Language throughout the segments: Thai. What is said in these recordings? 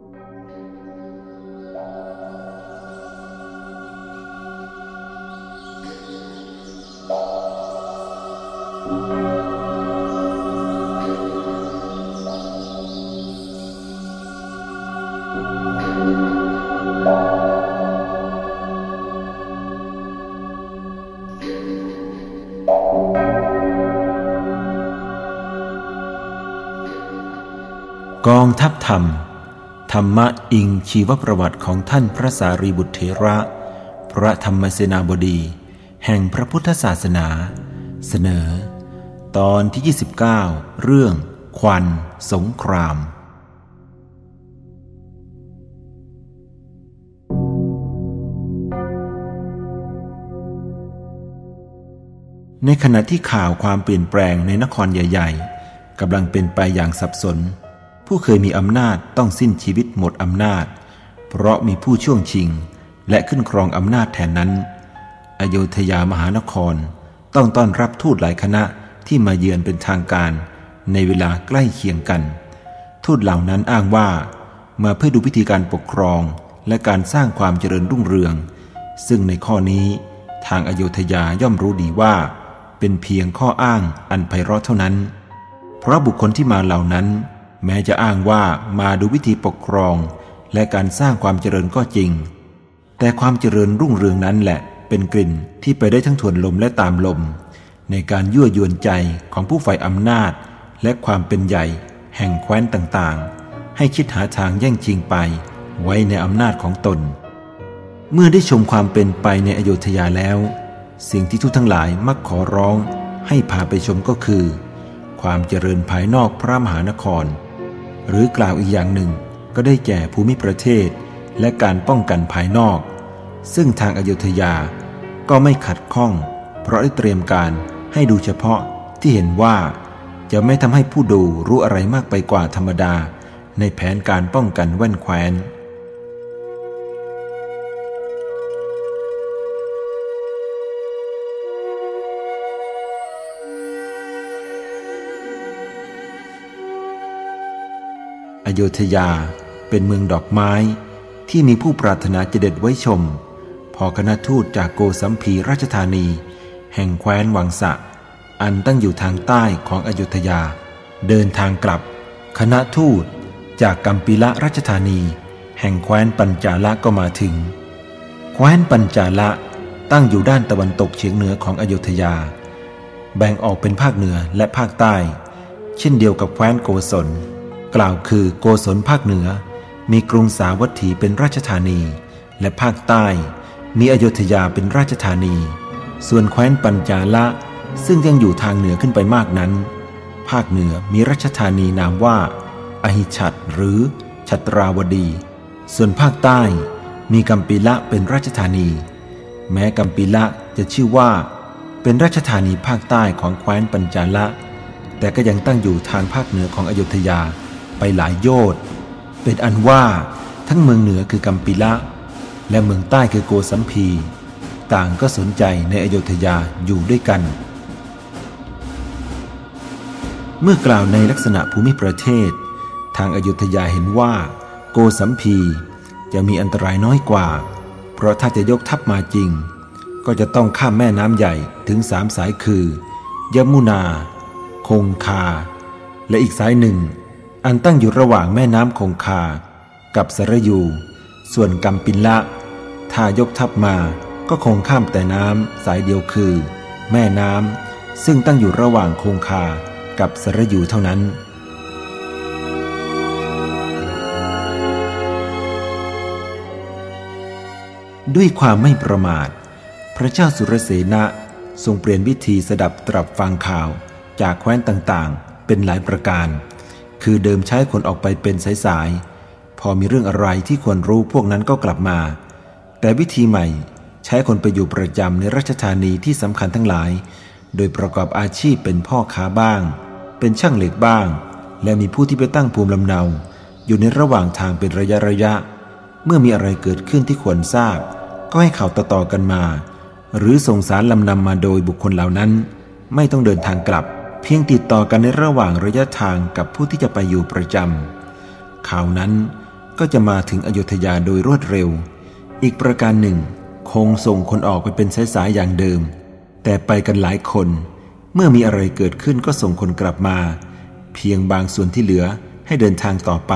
กองทัพ ธรรมะอิงชีวประวัติของท่านพระสารีบุตรเถระ พระธรรมเสนาบดี แห่งพระพุทธศาสนา เสนอ ตอนที่ 29 เรื่อง ควัน สงคราม ในขณะที่ข่าวความเปลี่ยนแปลงในนครใหญ่ ๆกำลังเป็นไปอย่างสับสน ผู้เคยมีอำนาจต้องสิ้นชีวิตหมดอำนาจ เพราะมีผู้ช่วงชิง และขึ้นครองอำนาจแทนนั้น อโยธยามหานครต้องต้อนรับทูตหลายคณะที่มาเยือนเป็นทางการในเวลาใกล้เคียงกัน ทูตเหล่านั้นอ้างว่า มาเพื่อดูพิธีการปกครองและการสร้างความเจริญรุ่งเรือง ซึ่งในข้อนี้ทางอโยธยาย่อมรู้ดีว่า เป็นเพียงข้ออ้างอันไพเราะเท่านั้น เพราะบุคคลที่มาเหล่านั้น แม้จะอ้างว่ามาดูวิธีปกครอง และการสร้างความเจริญก็จริง แต่ความเจริญรุ่งเรืองนั้นแหละ เป็นกลิ่นที่ไปได้ทั้งทวนลมและตามลม ในการยั่วยวนใจของผู้ใฝ่อำนาจ และความเป็นใหญ่ แห่งแคว้นต่างๆ ให้คิดหาทางแย่งชิงไป ไว้ในอำนาจของตน เมื่อได้ชมความเป็นไปในอโยธยาแล้ว สิ่งที่ทุกทั้งหลายมักขอร้องให้พาไปชมก็คือ ความเจริญภายนอกพระมหานคร หรือกล่าวอีกอย่างหนึ่ง ก็ได้แก่ภูมิประเทศ และการป้องกันภายนอก ซึ่งทางอยุธยาก็ไม่ขัดข้อง เพราะได้เตรียมการให้ดูเฉพาะที่เห็นว่า จะไม่ทำให้ผู้ดูรู้อะไรมากไปกว่าธรรมดา ในแผนการป้องกันแว่นแคว้น โยธยา เป็นเมืองดอกไม้ ที่มีผู้ปรารถนาจะเด็ดไว้ชม พอคณะทูตจากโกสัมพีราชธานี แห่งแคว้นวังสะ อันตั้งอยู่ทางใต้ของอโยธยา เดินทางกลับ คณะทูตจากกัมปิละราชธานี แห่งแคว้นปัญจาละก็มาถึง แคว้นปัญจาละตั้งอยู่ด้านตะวันตกเฉียงเหนือของอโยธยา แบ่งออกเป็นภาคเหนือและภาคใต้ เช่นเดียวกับแคว้นโกศล กล่าวคือโกศลภาคเหนือ มีกรุงสาวัตถีเป็นราชธานี และภาคใต้ มีอโยธยาเป็นราชธานี ส่วนแคว้นปัญจาละซึ่งยังอยู่ทางเหนือขึ้นไปมากนั้น ภาคเหนือมีราชธานีนามว่า อหิชัดหรือชัตราวดี ส่วนภาคใต้มีกัมปิละเป็นราชธานี แม้กัมปิละจะชื่อว่า เป็นราชธานีภาคใต้ของแคว้นปัญจาละ แต่ก็ยังตั้งอยู่ทางภาคเหนือของอโยธยา ไปหลายโยชน์เป็นอันว่าทั้งเมืองเหนือคือกัมปิละ และเมืองใต้คือโกสัมพี ต่างก็สนใจในอโยธยาอยู่ด้วยกัน เมื่อกล่าวในลักษณะภูมิประเทศ ทางอโยธยาเห็นว่า โกสัมพีจะมีอันตรายน้อยกว่า เพราะถ้าจะยกทัพมาจริง ก็จะต้องข้ามแม่น้ำใหญ่ถึงสามสายคือ ยมุนา คงคา และอีกสายหนึ่ง อันตั้งอยู่ระหว่างแม่น้ำคงคา กับสระยู ส่วนกัมปินละถ้ายกทัพมาก็คงข้ามแต่น้ำสายเดียวคือ แม่น้ำซึ่งตั้งอยู่ระหว่างคงคา กับสระยูเท่านั้นด้วยความไม่ประมาท พระเจ้าสุรเสนะทรงเปลี่ยนวิธีสดับตรับฟังข่าวจากแคว้นต่างๆ เป็นหลายประการ คือเดิมใช้คนออกไปเป็นสายๆ พอมีเรื่องอะไรที่ควรรู้พวกนั้นก็กลับมา แต่วิธีใหม่ใช้คนไปอยู่ประจำในราชธานีที่สำคัญทั้งหลาย โดยประกอบอาชีพเป็นพ่อค้าบ้าง เป็นช่างเหล็กบ้าง และมีผู้ที่ไปตั้งภูมิลำเนา อยู่ในระหว่างทางเป็นระยะระยะ เมื่อมีอะไรเกิดขึ้นที่ควรทราบ ก็ให้ข่าวต่อๆกันมา หรือส่งสารลำนำมาโดยบุคคลเหล่านั้น ไม่ต้องเดินทางกลับ เพียงติดต่อกันในระหว่างระยะทางกับผู้ที่จะไปอยู่ประจำข่าวนั้นก็จะมาถึงอยุธยาโดยรวดเร็ว อีกประการหนึ่ง คงส่งคนออกไปเป็นสายๆอย่างเดิม แต่ไปกันหลายคน เมื่อมีอะไรเกิดขึ้นก็ส่งคนกลับมา เพียงบางส่วนที่เหลือให้เดินทางต่อไป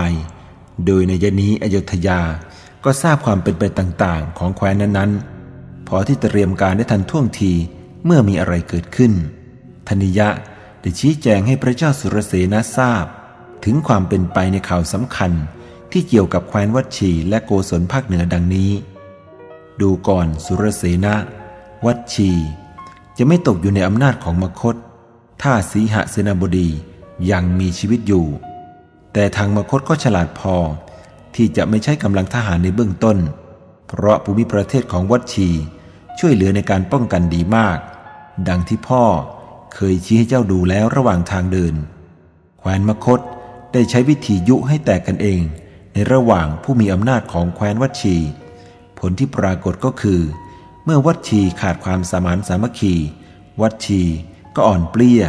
โดยในยนี้อยุธยาก็ทราบความเป็นไปต่างๆ ของแคว้นนั้นๆ พอที่จะเตรียมการได้ทันท่วงทีเมื่อมีอะไรเกิดขึ้นธนิยะ ได้ชี้แจงให้พระเจ้าสุรเสนาทราบ ถึงความเป็นไปในข่าวสำคัญที่เกี่ยวกับแคว้นวัดชีและโกศลภาคเหนือดังนี้ ดูก่อนสุรเสนะวัดชี จะไม่ตกอยู่ในอำนาจของมคต ถ้าสีหเสนาบดียังมีชีวิตอยู่ แต่ทางมคตก็ฉลาดพอ ที่จะไม่ใช้กำลังทหารในเบื้องต้น เพราะภูมิประเทศของวัดชีช่วยเหลือในการป้องกันดีมาก ดังที่พ่อ เคยชี้ให้เจ้าดูแล้วระหว่างทางเดินแคว้นมคตได้ใช้วิธียุให้แตกกันเอง ในระหว่างผู้มีอำนาจของแคว้นวัชี ผลที่ปรากฏก็คือ เมื่อวัชีขาดความสมานสามัคคี วัชีก็อ่อนเปลี้ย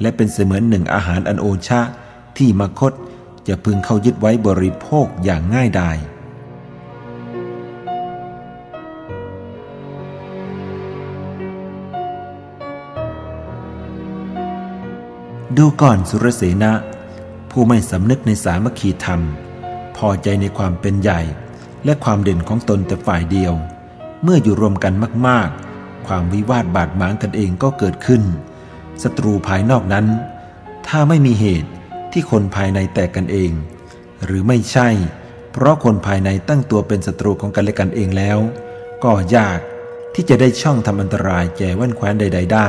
และเป็นเสมือนหนึ่งอาหารอันโอชะ ที่มคตจะพึงเข้ายึดไว้บริโภคอย่างง่ายดาย ดูก่อนสุรเสนะ ผู้ไม่สำนึกในสามัคคีธรรม พอใจในความเป็นใหญ่ และความเด่นของตนแต่ฝ่ายเดียว เมื่ออยู่รวมกันมากๆ ความวิวาทบาดหมางกันเองก็เกิดขึ้นศัตรูภายนอกนั้น ถ้าไม่มีเหตุที่คนภายในแตกกันเอง หรือไม่ใช่ เพราะคนภายในตั้งตัวเป็นศัตรูของกันและกันเองแล้ว ก็ยากที่จะได้ช่องทำอันตรายแก่ว่นแคว้นใด ๆ ได้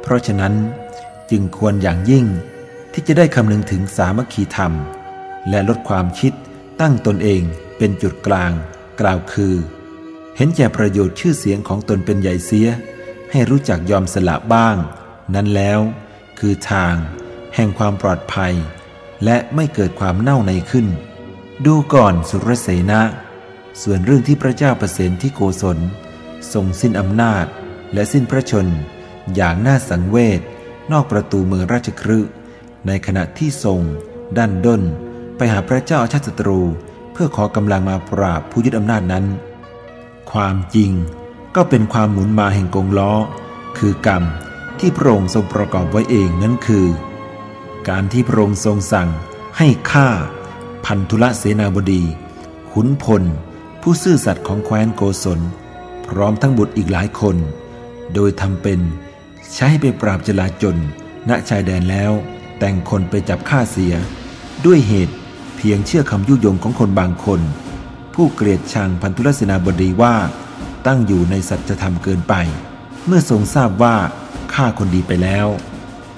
เพราะฉะนั้น จึงควรอย่างยิ่งที่จะได้คำนึงถึงสามัคคีธรรม และลดความคิดตั้งตนเองเป็นจุดกลาง กล่าวคือ เห็นแก่ประโยชน์ชื่อเสียงของตนเป็นใหญ่เสีย ให้รู้จักยอมสละบ้าง นั้นแล้ว คือทาง แห่งความปลอดภัย และไม่เกิดความเน่าในขึ้น ดูก่อนสุรเสนะ ส่วนเรื่องที่พระเจ้าประเสนที่โกศลทรงสิ้นอำนาจ และสิ้นพระชน อย่างน่าสังเวช นอกประตูเมืองราชครึในขณะที่ทรงดันด้น ไปหาพระเจ้าอาชาติศัตรู เพื่อขอกำลังมาปราบผู้ยึดอำนาจนั้น ความจริงก็เป็นความหมุนมาแห่งกงล้อ คือกรรมที่พระองค์ทรงประกอบไว้เองนั้นคือ การที่พระองค์ทรงสั่งให้ฆ่า พันธุละเสนาบดีขุนพล ผู้ซื่อสัตย์ของแคว้นโกศล พร้อมทั้งบุตรอีกหลายคน โดยทำเป็น ใช้ไปปราบจลาจลณชายแดนแล้ว แต่งคนไปจับฆ่าเสีย ด้วยเหตุเพียงเชื่อคำยุยงของคนบางคน ผู้เกลียดชังพันธุรสนาบดีว่าตั้งอยู่ในสัจธรรมเกินไป เมื่อทรงทราบว่าฆ่าคนดีไปแล้ว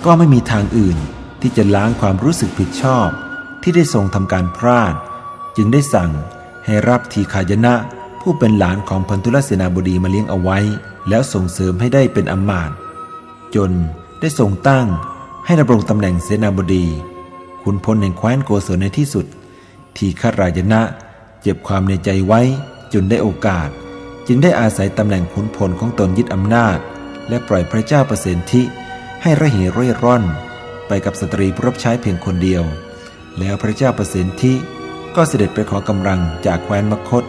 ก็ไม่มีทางอื่นที่จะล้างความรู้สึกผิดชอบ ที่ได้ทรงทำการพลาด จึงได้สั่งให้รับทีขายนะ ผู้เป็นหลานของพันธุรเสนาบดีมาเลี้ยงเอาไว้ แล้วส่งเสริมให้ได้เป็นอมมาต จนได้ทรงตั้งให้ดำรงตำแหน่งเสนาบดี ขุนพลแห่งแคว้นโกศลในที่สุด ทีฆรายนะเจ็บความในใจไว้จนได้โอกาส จึงได้อาศัยตำแหน่งขุนพลของตนยึดอำนาจ และปล่อยพระเจ้าประสิทธิให้ระเหร่ร่อน ไปกับสตรีรับใช้เพียงคนเดียว แล้วพระเจ้าประสิทธิก็เสด็จไปขอกำลังจากแคว้นมคต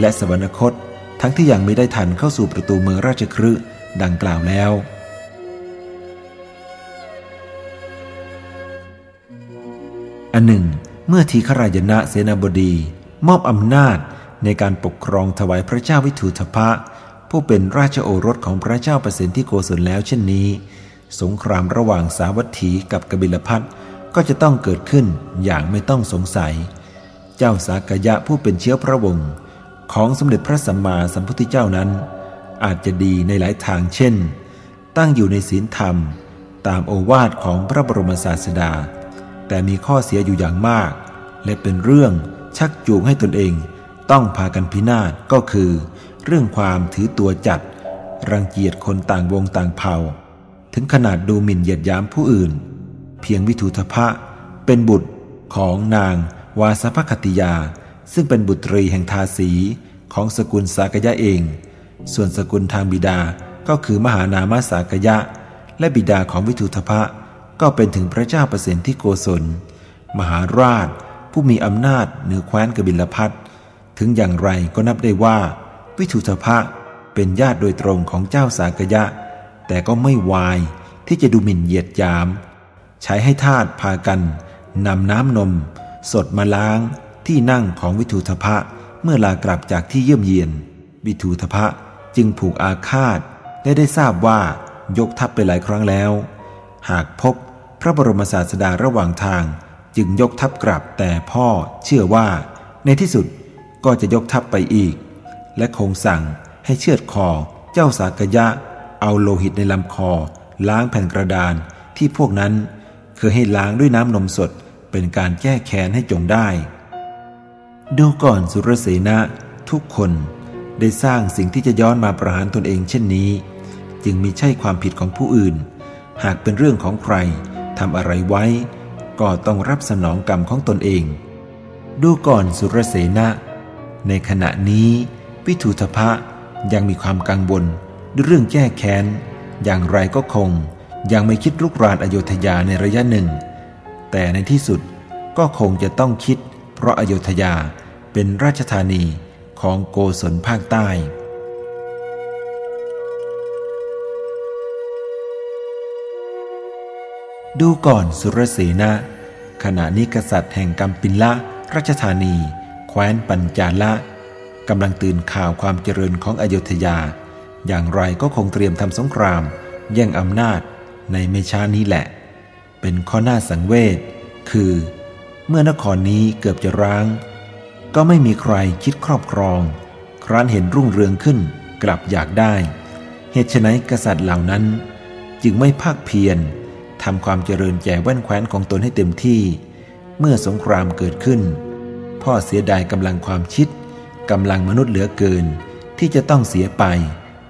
และสวรรคต ทั้งที่ยังไม่ได้ทันเข้าสู่ประตูเมืองราชครืดังกล่าวแล้ว อันหนึ่ง เมื่อทีฆรายณะเสนาบดี มอบอำนาจในการปกครองถวายพระเจ้าวิถุทพะ ผู้เป็นราชโอรสของพระเจ้าประสิทธิโกศลแล้วเช่นนี้ สงครามระหว่างสาวัตถีกับกบิลพัทก็จะต้องเกิดขึ้นอย่างไม่ต้องสงสัย เจ้าสากยะผู้เป็นเชื้อพระวงศ์ของสมเด็จพระสัมมาสัมพุทธเจ้านั้น อาจจะดีในหลายทางเช่น ตั้งอยู่ในศีลธรรม ตามโอวาทของพระบรมศาสดา แต่มีข้อเสียอยู่อย่างมาก และเป็นเรื่องชักจูงให้ตนเองต้องพากันพินาศก็คือ เรื่องความถือตัวจัด รังเกียจคนต่างวงต่างเผ่า ถึงขนาดดูหมิ่นเหยียดย้ำผู้อื่น เพียงวิถุทพะ เป็นบุตรของนางวาสภคติยา ซึ่งเป็นบุตรีแห่งทาสีของสกุลสากยะเอง ส่วนสกุลทางบิดาก็คือมหานามาสากยะ และบิดาของวิถุทพะ ก็เป็นถึงพระเจ้าประสิทธิโกศล มหาราช ผู้มีอำนาจเหนือแคว้นกบิลพัทถึงอย่างไรก็นับได้ว่า วิทุทพะเป็นญาติโดยตรงของเจ้าสากยะ แต่ก็ไม่วายที่จะดูหมิ่นเหยียดยาม ใช้ให้ทาสพากันนำน้ำนม สดมาล้างที่นั่งของวิทุทพะเมื่อลากลับจากที่เยี่ยมเยียน วิทุทพะจึงผูกอาฆาตและได้ทราบว่ายกทัพไปหลายครั้งแล้ว หากพบ พระบรมศาสดาระหว่างทางจึงยกทัพกลับแต่พ่อเชื่อว่า ในที่สุดก็จะยกทัพไปอีก และคงสั่งให้เชือดคอเจ้าสากยะ เอาโลหิตในลำคอ ล้างแผ่นกระดานที่พวกนั้นเคยให้ล้างด้วยน้ำนมสดเป็นการแก้แค้นให้จงได้ ดูก่อนสุรเสนะทุกคนได้สร้างสิ่งที่จะย้อนมาประหารตนเองเช่นนี้ จึงมีใช่ความผิดของผู้อื่น หากเป็นเรื่องของใคร ทำอะไรไว้ ก็ต้องรับสนองกรรมของตนเอง ดูก่อนสุรเสนะ ในขณะนี้วิทุทพะยังมีความกังวลเรื่องแก้แค้น อย่างไรก็คง ยังไม่คิดลุกรานอโยธยาในระยะหนึ่ง แต่ในที่สุดก็คงจะต้องคิด เพราะอโยธยาเป็นราชธานีของโกศลภาคใต้ ดูก่อนสุรเสนะขณะนี้กษัตริย์แห่งกัมปินละราชธานี แคว้นปัญจาละกำลังตื่นข่าวความเจริญของอโยธยา อย่างไรก็คงเตรียมทำสงคราม แย่งอำนาจในไม่ช้านี้แหละ เป็นข้อหน้าสังเวชคือ เมื่อนครนี้เกือบจะร้าง ก็ไม่มีใครคิดครอบครอง ครั้นเห็นรุ่งเรืองขึ้นกลับอยากได้ เหตุไฉนกษัตริย์เหล่านั้น จึงไม่ภาคเพียร ทำความเจริญแก่แว่นแคว้นของตนให้เต็มที่ เมื่อสงครามเกิดขึ้น พ่อเสียดายกำลังความคิดกำลังมนุษย์เหลือเกิน ที่จะต้องเสียไป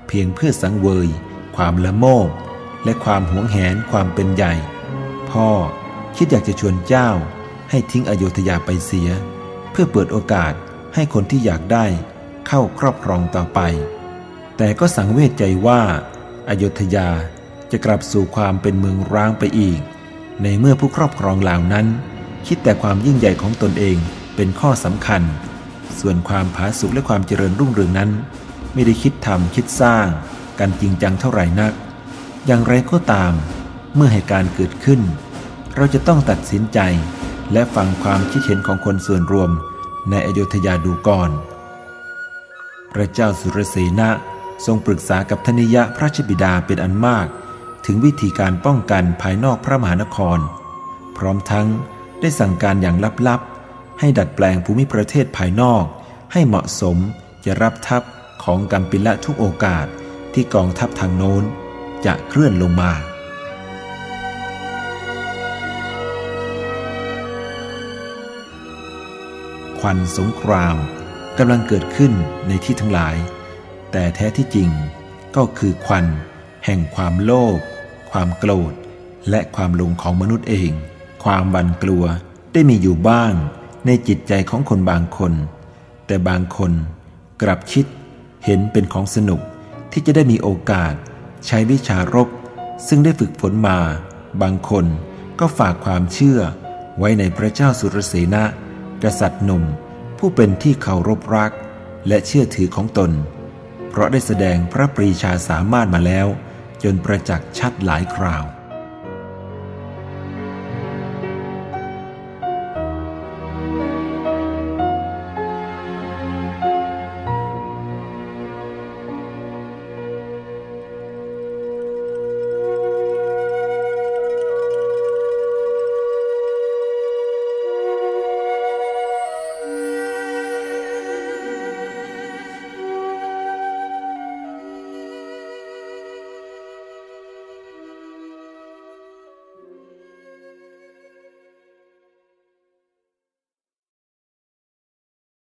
เพียงเพื่อสังเวย ความละโมบ และความหวงแหนความเป็นใหญ่ พ่อคิดอยากจะชวนเจ้า ให้ทิ้งอโยธยาไปเสีย เพื่อเปิดโอกาสให้คนที่อยากได้เข้าครอบครองต่อไป แต่ก็สังเวชใจว่าอโยธยา จะกลับสู่ความเป็นเมืองร้างไปอีก ในเมื่อผู้ครอบครองเหล่านั้น คิดแต่ความยิ่งใหญ่ของตนเองเป็นข้อสำคัญ ส่วนความผาสุกและความเจริญรุ่งเรืองนั้น ไม่ได้คิดทำคิดสร้างกันจริงจังเท่าไหร่นัก อย่างไรก็ตาม เมื่อเหตุการณ์เกิดขึ้น เราจะต้องตัดสินใจ และฟังความคิดเห็นของคนส่วนรวมในอโยธยาดูก่อน พระเจ้าสุรเสนะทรงปรึกษากับธนิยะพระชบิดาเป็นอันมาก ถึงวิธีการป้องกันภายนอกพระมหานคร พร้อมทั้งได้สั่งการอย่างลับๆ ให้ดัดแปลงภูมิประเทศภายนอก ให้เหมาะสมจะรับทัพของกัมปิละทุกโอกาสที่กองทัพทางโน้นจะเคลื่อนลงมา ควันสงครามกำลังเกิดขึ้นในที่ทั้งหลาย แต่แท้ที่จริงก็คือควันแห่งความโลภ ความโกรธ และความลงของมนุษย์เอง ความบันกลัวได้มีอยู่บ้างในจิตใจของคนบางคน แต่บางคนกลับคิดเห็นเป็นของสนุกที่จะได้มีโอกาสใช้วิชารบ ซึ่งได้ฝึกฝนมา บางคนก็ฝากความเชื่อไว้ในพระเจ้าสุรเสนะกษัตริย์หนุ่ม ผู้เป็นที่เคารพรัก และเชื่อถือของตน เพราะได้แสดงพระปรีชาสามารถมาแล้ว จนประจักษ์ชัดหลายคราว